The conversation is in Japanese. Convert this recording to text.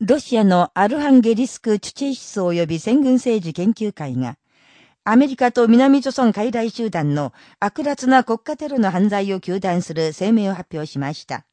ロシアのアルハンゲリスク・チュチェイス及び戦軍政治研究会が、アメリカと南朝村海外集団の悪辣な国家テロの犯罪を求断する声明を発表しました。